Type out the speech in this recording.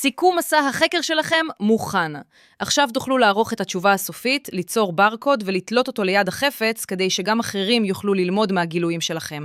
סיכום מסע החקר שלכם מוכן. עכשיו תוכלו לערוך את התשובה הסופית, ליצור ברקוד ולתלות אותו ליד החפץ כדי שגם אחרים יוכלו ללמוד מהגילויים שלכם.